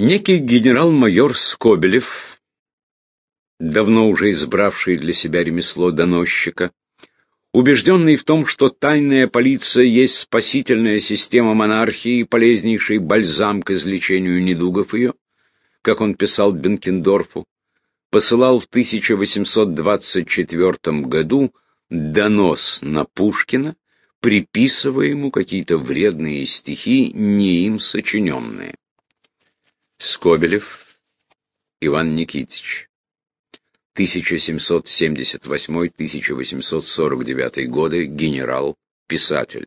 Некий генерал-майор Скобелев, давно уже избравший для себя ремесло доносчика, убежденный в том, что тайная полиция есть спасительная система монархии и полезнейший бальзам к излечению недугов ее, как он писал Бенкендорфу, посылал в 1824 году донос на Пушкина, приписывая ему какие-то вредные стихи, не им сочиненные. Скобелев Иван Никитич 1778-1849 годы, генерал, писатель.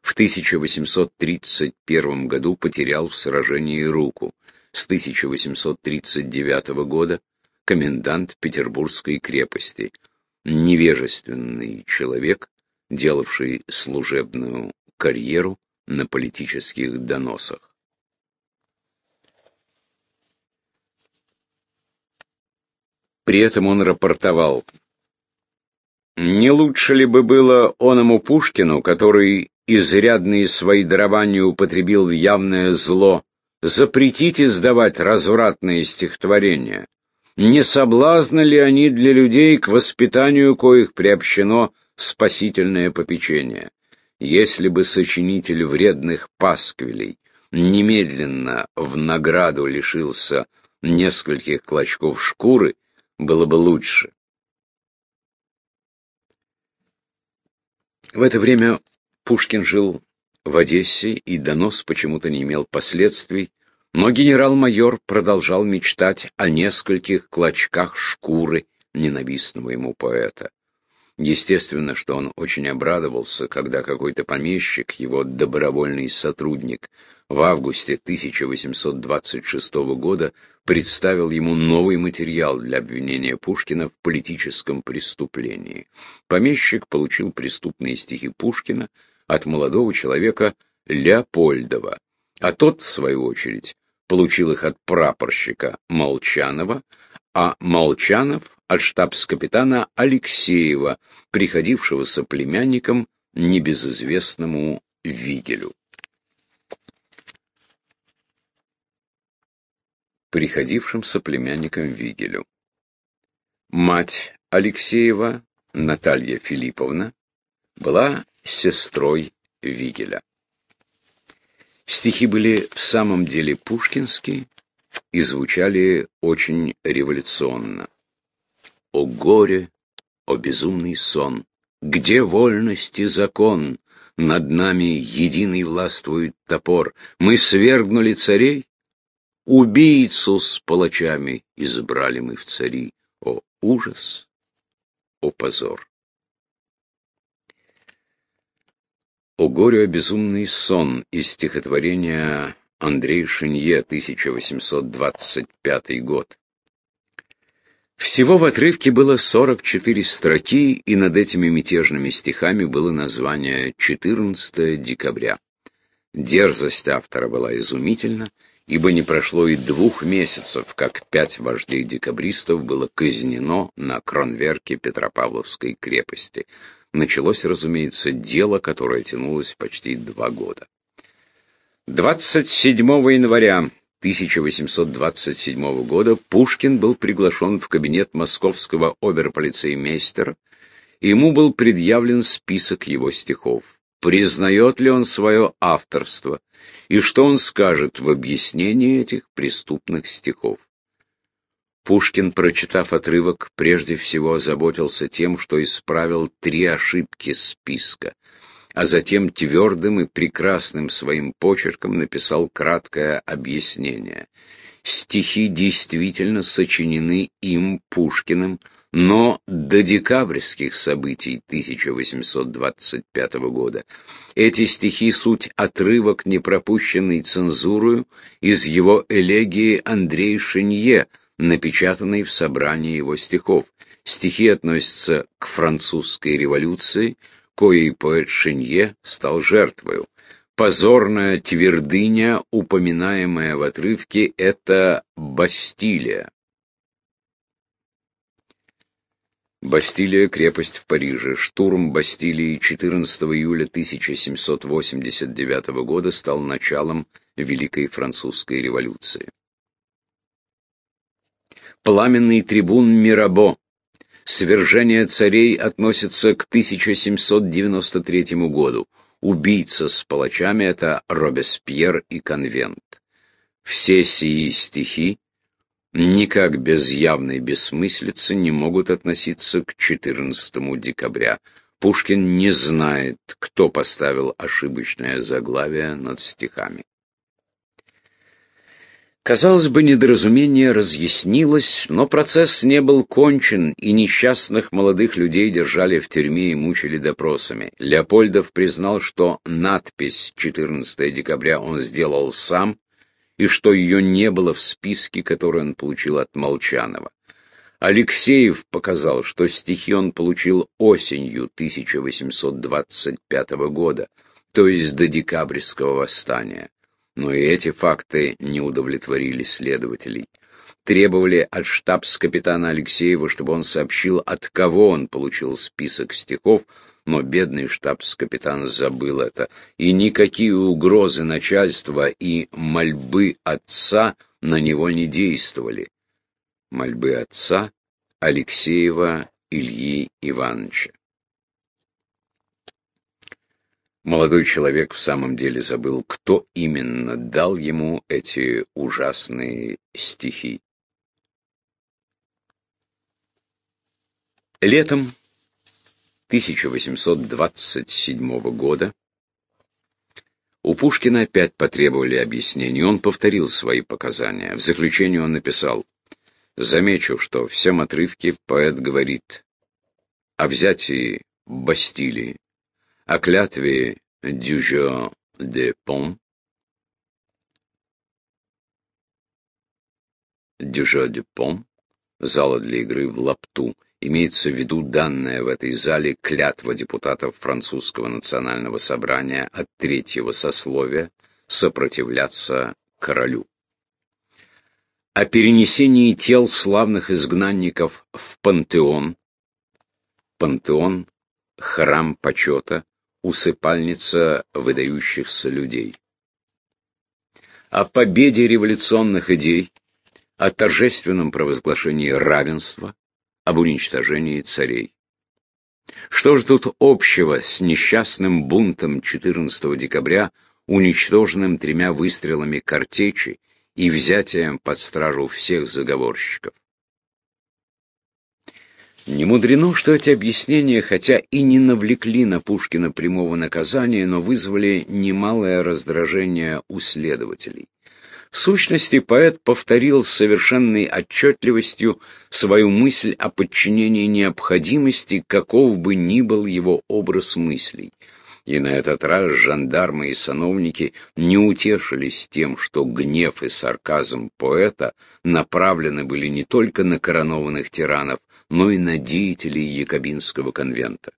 В 1831 году потерял в сражении руку. С 1839 года комендант Петербургской крепости. Невежественный человек, делавший служебную карьеру на политических доносах. При этом он рапортовал. Не лучше ли бы было оному Пушкину, который изрядные свои дарования употребил в явное зло, запретить издавать развратные стихотворения? Не соблазны ли они для людей, к воспитанию коих приобщено спасительное попечение? Если бы сочинитель вредных пасквилей немедленно в награду лишился нескольких клочков шкуры, было бы лучше. В это время Пушкин жил в Одессе, и донос почему-то не имел последствий, но генерал-майор продолжал мечтать о нескольких клочках шкуры ненавистного ему поэта. Естественно, что он очень обрадовался, когда какой-то помещик, его добровольный сотрудник, в августе 1826 года представил ему новый материал для обвинения Пушкина в политическом преступлении. Помещик получил преступные стихи Пушкина от молодого человека Леопольдова, а тот, в свою очередь, получил их от прапорщика Молчанова, а Молчанов от штабс-капитана Алексеева, приходившегося племянником небезызвестному Вигелю. Приходившим соплемянником Вигелю. Мать Алексеева, Наталья Филипповна, была сестрой Вигеля. Стихи были в самом деле пушкинские и звучали очень революционно. «О горе, о безумный сон! Где вольность и закон? Над нами единый властвует топор. Мы свергнули царей, Убийцу с палачами избрали мы в цари. О ужас, о позор! О горе, о безумный сон из стихотворения Андрей Шинье, 1825 год. Всего в отрывке было 44 строки, и над этими мятежными стихами было название «14 декабря». Дерзость автора была изумительна, ибо не прошло и двух месяцев, как пять вождей декабристов было казнено на кронверке Петропавловской крепости. Началось, разумеется, дело, которое тянулось почти два года. 27 января 1827 года Пушкин был приглашен в кабинет московского оберполицеймейстера, ему был предъявлен список его стихов признает ли он свое авторство, и что он скажет в объяснении этих преступных стихов. Пушкин, прочитав отрывок, прежде всего озаботился тем, что исправил три ошибки списка, а затем твердым и прекрасным своим почерком написал краткое объяснение. Стихи действительно сочинены им, Пушкиным, но до декабрьских событий 1825 года эти стихи суть отрывок, не пропущенный цензурою, из его элегии Андрей Шинье, напечатанной в собрании его стихов. Стихи относятся к французской революции, коей поэт Шинье стал жертвою. Позорная твердыня, упоминаемая в отрывке, это Бастилия. Бастилия – крепость в Париже. Штурм Бастилии 14 июля 1789 года стал началом Великой Французской революции. пламенный трибун Мирабо. Свержение царей относится к 1793 году. Убийца с палачами — это Робеспьер и Конвент. Все сии стихи никак без явной бессмыслицы не могут относиться к 14 декабря. Пушкин не знает, кто поставил ошибочное заглавие над стихами. Казалось бы, недоразумение разъяснилось, но процесс не был кончен, и несчастных молодых людей держали в тюрьме и мучили допросами. Леопольдов признал, что надпись 14 декабря он сделал сам, и что ее не было в списке, который он получил от Молчанова. Алексеев показал, что стихи он получил осенью 1825 года, то есть до декабрьского восстания. Но и эти факты не удовлетворили следователей. Требовали от штабс-капитана Алексеева, чтобы он сообщил, от кого он получил список стихов, но бедный штабс-капитан забыл это, и никакие угрозы начальства и мольбы отца на него не действовали. Мольбы отца Алексеева Ильи Ивановича. Молодой человек в самом деле забыл, кто именно дал ему эти ужасные стихи. Летом 1827 года у Пушкина опять потребовали объяснений. Он повторил свои показания. В заключение он написал «Замечу, что в всем отрывке поэт говорит о взятии Бастилии, о клятве Дюжо де Пон, Дюжо де Пон, зала для игры в лапту, имеется в виду данная в этой зале клятва депутатов французского национального собрания от третьего сословия сопротивляться королю. О перенесении тел славных изгнанников в пантеон. Пантеон – храм почета, усыпальница выдающихся людей. О победе революционных идей, о торжественном провозглашении равенства, об уничтожении царей. Что же тут общего с несчастным бунтом 14 декабря, уничтоженным тремя выстрелами картечи и взятием под стражу всех заговорщиков? Не мудрено, что эти объяснения, хотя и не навлекли на Пушкина прямого наказания, но вызвали немалое раздражение у следователей. В сущности, поэт повторил с совершенной отчетливостью свою мысль о подчинении необходимости, каков бы ни был его образ мыслей. И на этот раз жандармы и сановники не утешились тем, что гнев и сарказм поэта направлены были не только на коронованных тиранов, но и на деятелей Якобинского конвента.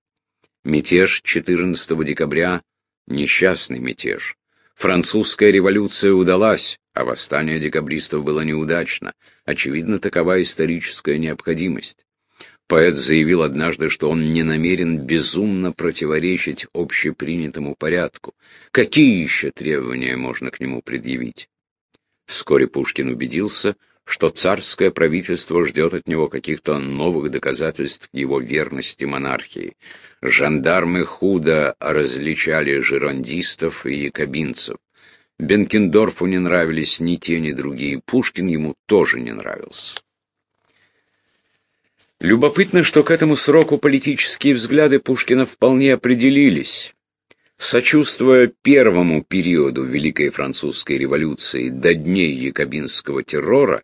Мятеж 14 декабря – несчастный мятеж. Французская революция удалась, а восстание декабристов было неудачно. Очевидно, такова историческая необходимость. Поэт заявил однажды, что он не намерен безумно противоречить общепринятому порядку. Какие еще требования можно к нему предъявить? Вскоре Пушкин убедился, что царское правительство ждет от него каких-то новых доказательств его верности монархии. Жандармы худо различали жерондистов и якобинцев. Бенкендорфу не нравились ни те, ни другие. Пушкин ему тоже не нравился. Любопытно, что к этому сроку политические взгляды Пушкина вполне определились. Сочувствуя первому периоду Великой Французской революции до дней якобинского террора,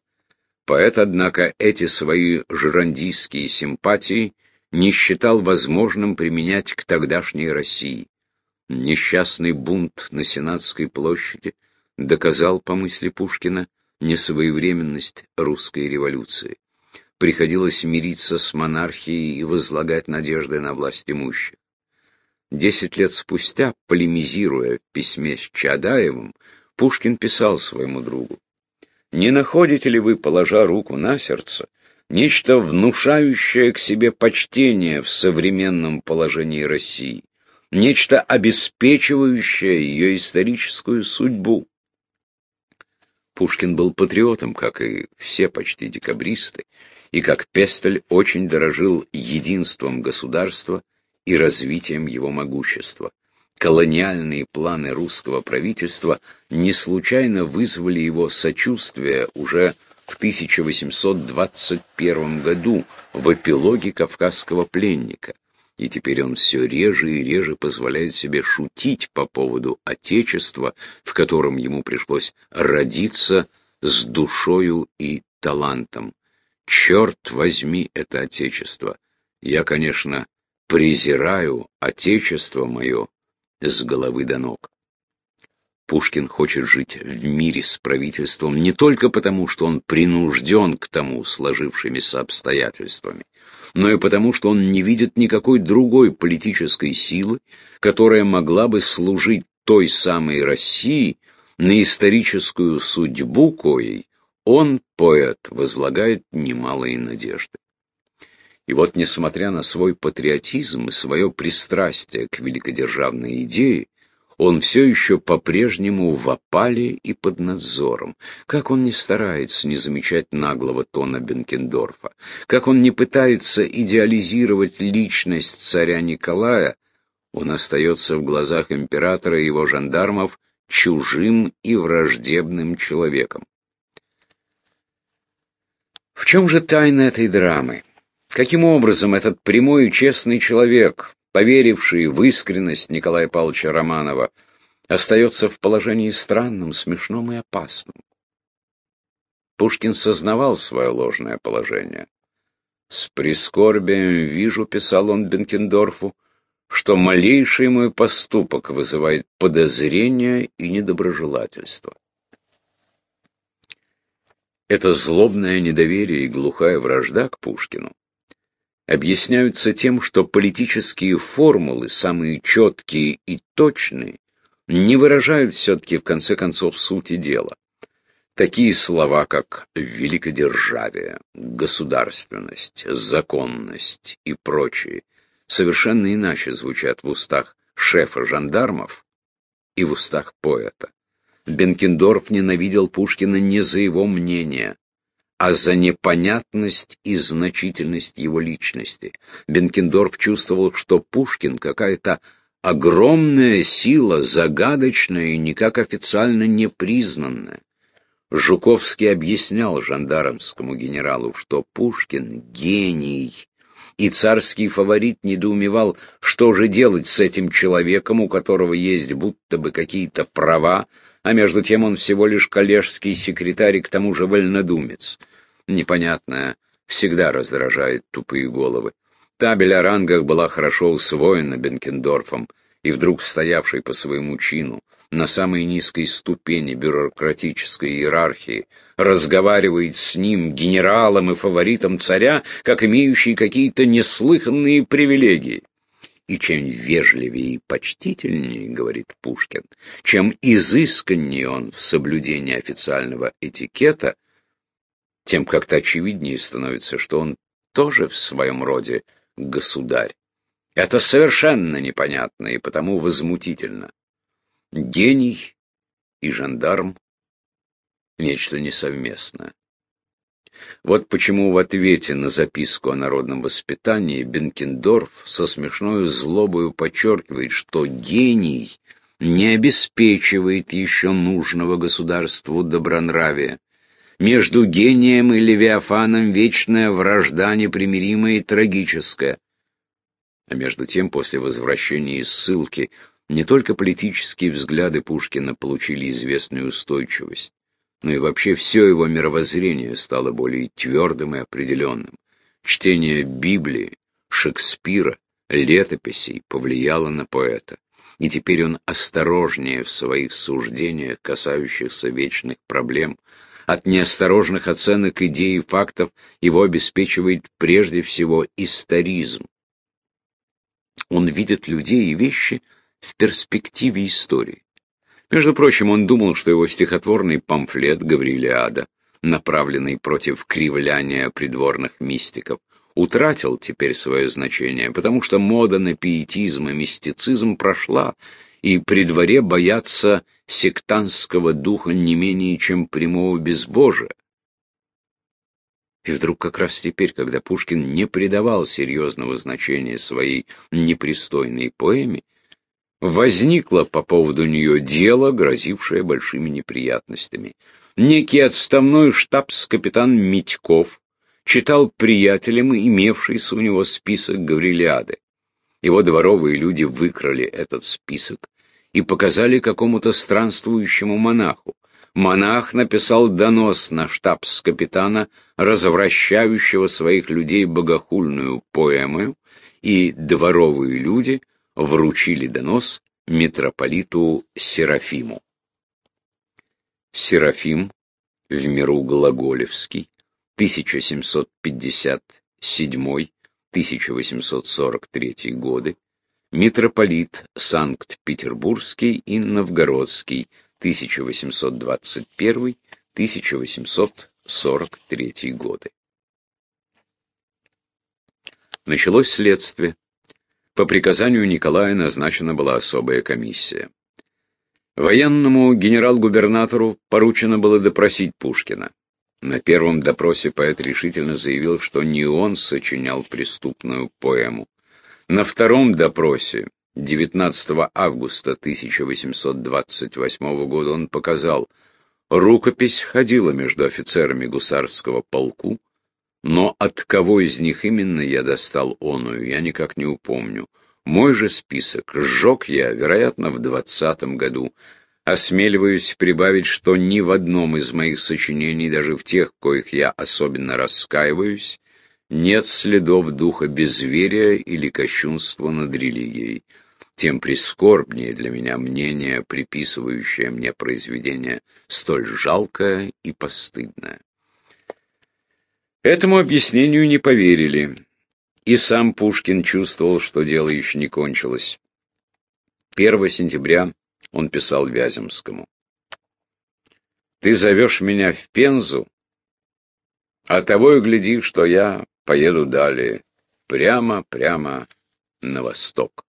Поэт, однако, эти свои жерандийские симпатии не считал возможным применять к тогдашней России. Несчастный бунт на Сенатской площади доказал, по мысли Пушкина, несвоевременность русской революции. Приходилось мириться с монархией и возлагать надежды на власть имущих. Десять лет спустя, полемизируя в письме с Чадаевым, Пушкин писал своему другу не находите ли вы, положа руку на сердце, нечто внушающее к себе почтение в современном положении России, нечто обеспечивающее ее историческую судьбу? Пушкин был патриотом, как и все почти декабристы, и как Пестель очень дорожил единством государства и развитием его могущества. Колониальные планы русского правительства не случайно вызвали его сочувствие уже в 1821 году в эпилоге «Кавказского пленника». И теперь он все реже и реже позволяет себе шутить по поводу Отечества, в котором ему пришлось родиться с душою и талантом. Черт возьми это Отечество! Я, конечно, презираю Отечество мое с головы до ног. Пушкин хочет жить в мире с правительством не только потому, что он принужден к тому сложившимися обстоятельствами, но и потому, что он не видит никакой другой политической силы, которая могла бы служить той самой России, на историческую судьбу коей он, поэт, возлагает немалые надежды. И вот, несмотря на свой патриотизм и свое пристрастие к великодержавной идее, он все еще по-прежнему в опале и под надзором. Как он не старается не замечать наглого тона Бенкендорфа, как он не пытается идеализировать личность царя Николая, он остается в глазах императора и его жандармов чужим и враждебным человеком. В чем же тайна этой драмы? Каким образом этот прямой и честный человек, поверивший в искренность Николая Павловича Романова, остается в положении странном, смешном и опасном? Пушкин сознавал свое ложное положение. «С прискорбием вижу», — писал он Бенкендорфу, «что малейший мой поступок вызывает подозрение и недоброжелательство». Это злобное недоверие и глухая вражда к Пушкину объясняются тем, что политические формулы, самые четкие и точные, не выражают все-таки в конце концов сути дела. Такие слова, как великодержавие, государственность, законность и прочие, совершенно иначе звучат в устах шефа жандармов и в устах поэта. Бенкендорф ненавидел Пушкина не за его мнение, а за непонятность и значительность его личности. Бенкендорф чувствовал, что Пушкин какая-то огромная сила, загадочная и никак официально не признанная. Жуковский объяснял жандармскому генералу, что Пушкин — гений, и царский фаворит недоумевал, что же делать с этим человеком, у которого есть будто бы какие-то права, а между тем он всего лишь коллежский секретарь и к тому же вольнодумец. Непонятное всегда раздражает тупые головы. Табель о рангах была хорошо усвоена Бенкендорфом, и вдруг стоявший по своему чину на самой низкой ступени бюрократической иерархии, разговаривает с ним, генералом и фаворитом царя, как имеющий какие-то неслыханные привилегии. И чем вежливее и почтительнее, говорит Пушкин, чем изысканнее он в соблюдении официального этикета, тем как-то очевиднее становится, что он тоже в своем роде государь. Это совершенно непонятно и потому возмутительно. Гений и жандарм — нечто несовместное. Вот почему в ответе на записку о народном воспитании Бенкендорф со смешной злобою подчеркивает, что гений не обеспечивает еще нужного государству добронравия. Между гением и Левиафаном вечная вражда непримиримая и трагическая. А между тем, после возвращения из ссылки, не только политические взгляды Пушкина получили известную устойчивость, но и вообще все его мировоззрение стало более твердым и определенным. Чтение Библии, Шекспира, летописей повлияло на поэта, и теперь он осторожнее в своих суждениях, касающихся вечных проблем. От неосторожных оценок идей и фактов его обеспечивает прежде всего историзм. Он видит людей и вещи в перспективе истории. Между прочим, он думал, что его стихотворный памфлет Гаврилиада, направленный против кривляния придворных мистиков, утратил теперь свое значение, потому что мода на пиетизм и мистицизм прошла, и при дворе боятся сектантского духа не менее, чем прямого безбожия. И вдруг как раз теперь, когда Пушкин не придавал серьезного значения своей непристойной поэме, возникло по поводу нее дело, грозившее большими неприятностями. Некий отставной штабс-капитан Митьков читал приятелям имевшийся у него список Гаврилиады. Его дворовые люди выкрали этот список и показали какому-то странствующему монаху. Монах написал донос на штабс-капитана, развращающего своих людей богохульную поэму, и дворовые люди вручили донос митрополиту Серафиму. Серафим, в миру Глаголевский, 1757-1843 годы, митрополит Санкт-Петербургский и Новгородский, 1821-1843 годы. Началось следствие. По приказанию Николая назначена была особая комиссия. Военному генерал-губернатору поручено было допросить Пушкина. На первом допросе поэт решительно заявил, что не он сочинял преступную поэму. На втором допросе 19 августа 1828 года он показал, рукопись ходила между офицерами гусарского полку, но от кого из них именно я достал оную, я никак не упомню. Мой же список сжег я, вероятно, в двадцатом году. Осмеливаюсь прибавить, что ни в одном из моих сочинений, даже в тех, коих я особенно раскаиваюсь, нет следов духа безверия или кощунства над религией. Тем прискорбнее для меня мнение, приписывающее мне произведение, столь жалкое и постыдное. Этому объяснению не поверили, и сам Пушкин чувствовал, что дело еще не кончилось. 1 сентября он писал Вяземскому. «Ты зовешь меня в Пензу, а того и гляди, что я поеду далее, прямо-прямо на восток».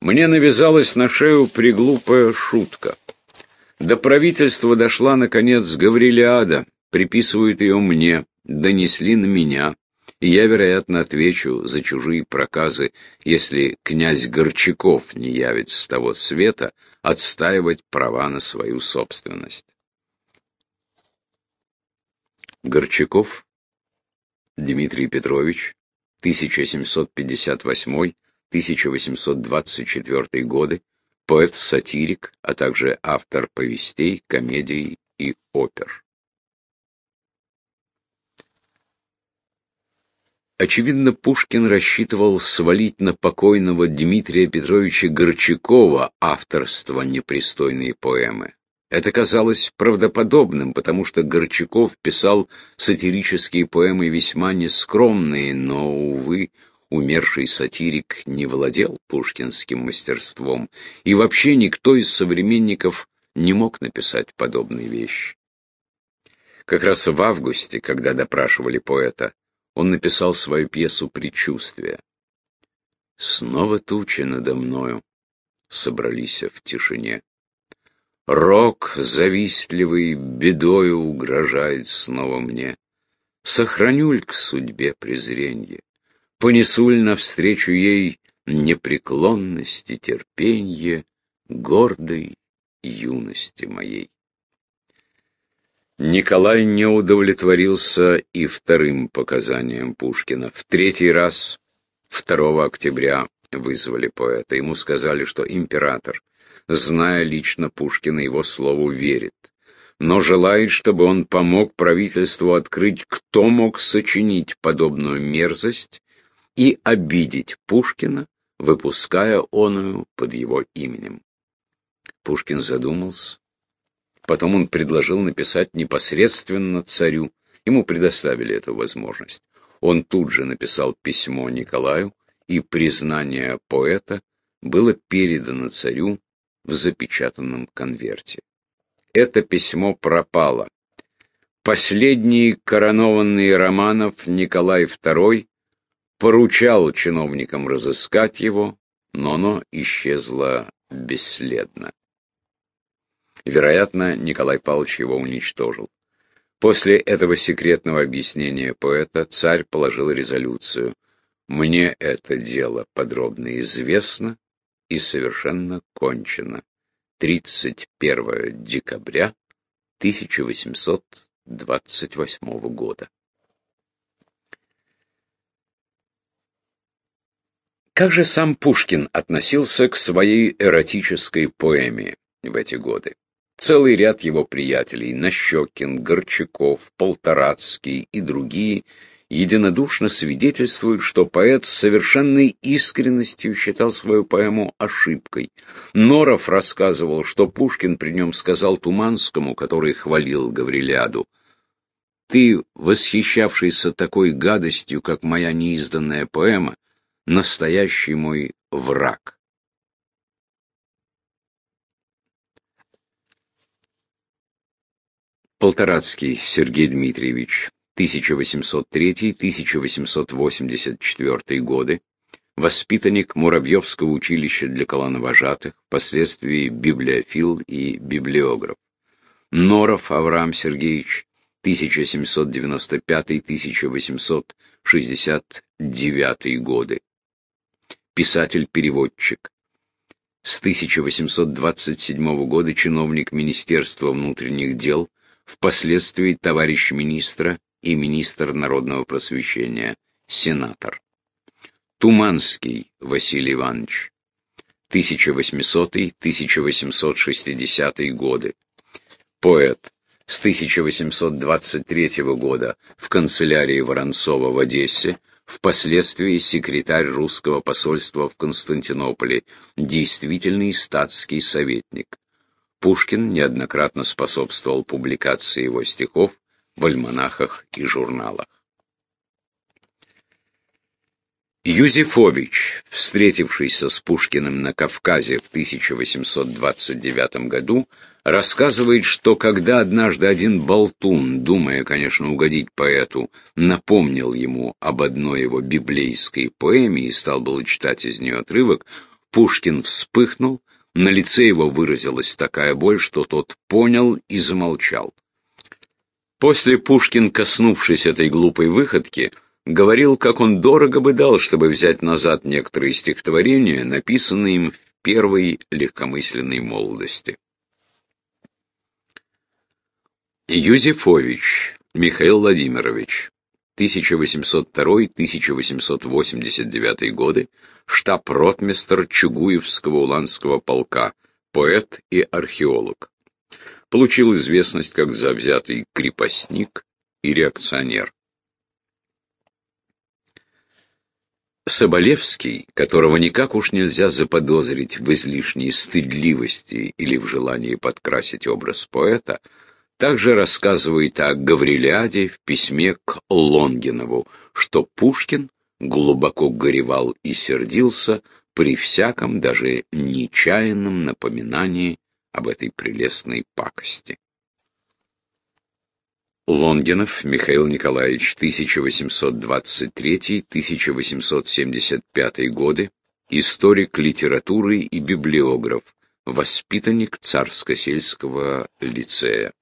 Мне навязалась на шею приглупая шутка. До правительства дошла, наконец, Гаврилиада, приписывают ее мне, донесли на меня, и я, вероятно, отвечу за чужие проказы, если князь Горчаков не явится с того света отстаивать права на свою собственность. Горчаков Дмитрий Петрович, 1758-1824 годы, поэт-сатирик, а также автор повестей, комедий и опер. Очевидно, Пушкин рассчитывал свалить на покойного Дмитрия Петровича Горчакова авторство непристойной поэмы. Это казалось правдоподобным, потому что Горчаков писал сатирические поэмы весьма нескромные, но, увы, умерший сатирик не владел пушкинским мастерством, и вообще никто из современников не мог написать подобные вещи. Как раз в августе, когда допрашивали поэта, он написал свою пьесу «Предчувствие». Снова тучи надо мною собрались в тишине. Рок завистливый бедою угрожает снова мне. Сохранюль к судьбе презренье, понесуль навстречу ей непреклонность и терпенье гордой юности моей. Николай не удовлетворился и вторым показанием Пушкина. В третий раз, 2 октября, вызвали поэта. Ему сказали, что император, зная лично Пушкина, его слову верит, но желает, чтобы он помог правительству открыть, кто мог сочинить подобную мерзость и обидеть Пушкина, выпуская оную под его именем. Пушкин задумался, Потом он предложил написать непосредственно царю. Ему предоставили эту возможность. Он тут же написал письмо Николаю, и признание поэта было передано царю в запечатанном конверте. Это письмо пропало. Последний коронованный Романов Николай II поручал чиновникам разыскать его но оно исчезло бесследно. Вероятно, Николай Павлович его уничтожил. После этого секретного объяснения поэта царь положил резолюцию «Мне это дело подробно известно и совершенно кончено. 31 декабря 1828 года». Как же сам Пушкин относился к своей эротической поэме в эти годы? Целый ряд его приятелей, Нащекин, Горчаков, Полторацкий и другие, единодушно свидетельствуют, что поэт с совершенной искренностью считал свою поэму ошибкой. Норов рассказывал, что Пушкин при нем сказал Туманскому, который хвалил Гавриляду, «Ты, восхищавшийся такой гадостью, как моя неизданная поэма, настоящий мой враг». Полторацкий Сергей Дмитриевич, 1803-1884 годы, воспитанник Муравьевского училища для колоновожатых, впоследствии библиофил и библиограф. Норов Авраам Сергеевич, 1795-1869 годы. Писатель-переводчик. С 1827 года чиновник Министерства внутренних дел, впоследствии товарищ министра и министр народного просвещения, сенатор. Туманский Василий Иванович, 1800-1860 годы, поэт, с 1823 года в канцелярии Воронцова в Одессе, впоследствии секретарь русского посольства в Константинополе, действительный статский советник. Пушкин неоднократно способствовал публикации его стихов в альманахах и журналах. Юзефович, встретившийся с Пушкиным на Кавказе в 1829 году, рассказывает, что когда однажды один болтун, думая, конечно, угодить поэту, напомнил ему об одной его библейской поэме и стал было читать из нее отрывок, Пушкин вспыхнул, на лице его выразилась такая боль, что тот понял и замолчал. После Пушкин, коснувшись этой глупой выходки, говорил, как он дорого бы дал, чтобы взять назад некоторые стихотворения, написанные им в первой легкомысленной молодости. Юзефович Михаил Владимирович 1802-1889 годы, штаб-ротмистр Чугуевского уланского полка, поэт и археолог. Получил известность как завзятый крепостник и реакционер. Соболевский, которого никак уж нельзя заподозрить в излишней стыдливости или в желании подкрасить образ поэта, также рассказывает о Гавриляде в письме к Лонгинову, что Пушкин глубоко горевал и сердился при всяком, даже нечаянном напоминании об этой прелестной пакости. Лонгинов Михаил Николаевич, 1823-1875 годы, историк литературы и библиограф, воспитанник Царско-сельского лицея.